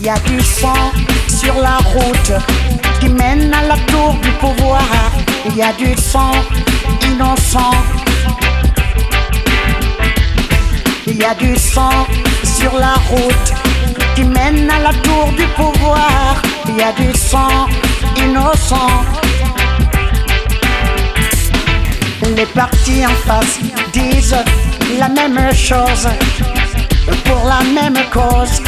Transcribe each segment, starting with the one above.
Y a du sang sur la route qui mène à la tour du pouvoir. Il y a du sang innocent. Il y a du sang sur la route qui mène à la tour du pouvoir. Il y a du sang innocent. Les partis en face disent la même chose pour la même cause.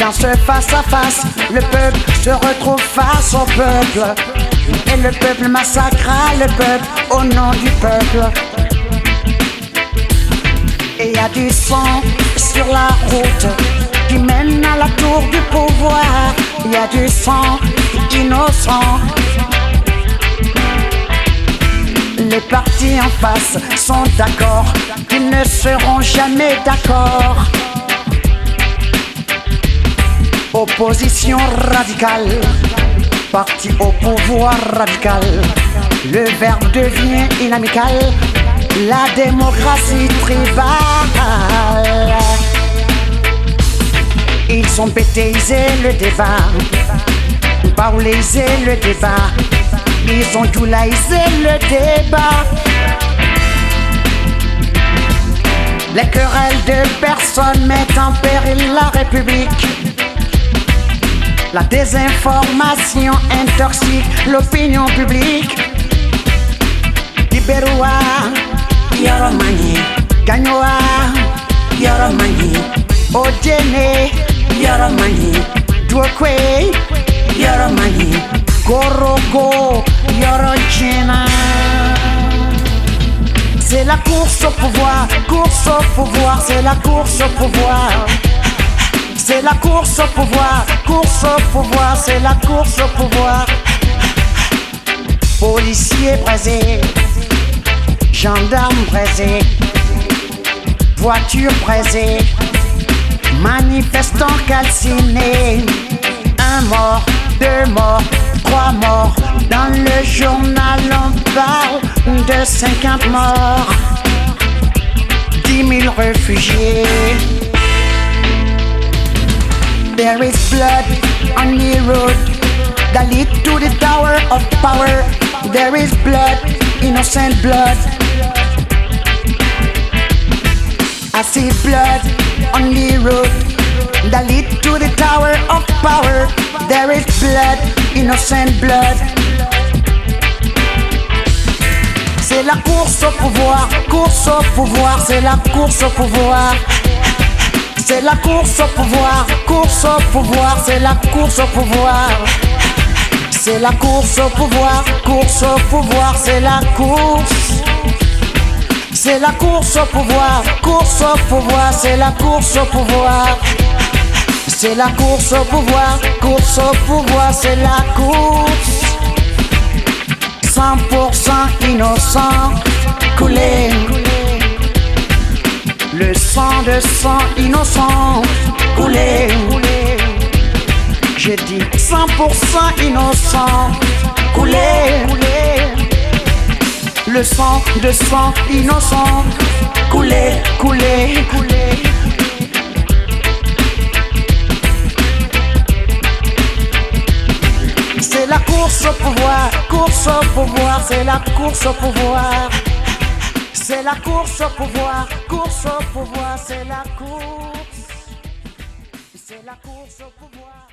Dans ce face-à-face, le peuple se retrouve face au peuple. Et le peuple massacra le peuple au nom du peuple. Et y a du sang sur la route qui mène à la tour du pouvoir. Y a du sang innocent. Les partis en face sont d'accord qu'ils ne seront jamais d'accord. Opposition radicale, parti au pouvoir radical. Le verbe devient inamical, la démocratie tribale. Ils ont bétaisé le débat, le débat, ils ont doulaisé le débat. Les querelles de personnes mettent en péril la République. La désinformation intoxique l'opinion publique. Iberua, Yoromani, Gagnoa, Yoromani, Ojene, Yoromani, Dwokwe, Yoromani, Gorogo, Yorochina. C'est la course au pouvoir, course au pouvoir, c'est la course au pouvoir. C'est la course au pouvoir, course au pouvoir, c'est la course au pouvoir. Policiers brisés, gendarmes brisés, voitures brisées, manifestants calcinés. Un mort, deux morts, trois morts. Dans le journal, on parle de 50 morts, 10 000 réfugiés. There is blood on the road that lead to the tower of power. There is blood, innocent blood. I see blood on the road that lead to the tower of power. There is blood, innocent blood. C'est la course au pouvoir, course au pouvoir, c'est la course au pouvoir. C'est la course au pouvoir, course au pouvoir, c'est la course au pouvoir. C'est la course au pouvoir, course au pouvoir, c'est la course. C'est la course au pouvoir, course au pouvoir, c'est la course au pouvoir. C'est la course au pouvoir, course au pouvoir, c'est la course. 100% innocent, coulé. Le sang de sang innocent coulé. J'ai dit 100% innocent coulé. Le sang de sang innocent coulé, coulé, coulé. C'est la course au pouvoir, course au pouvoir, c'est la course au pouvoir. C'est la course au pouvoir, course au pouvoir, c'est la course. C'est la course au pouvoir.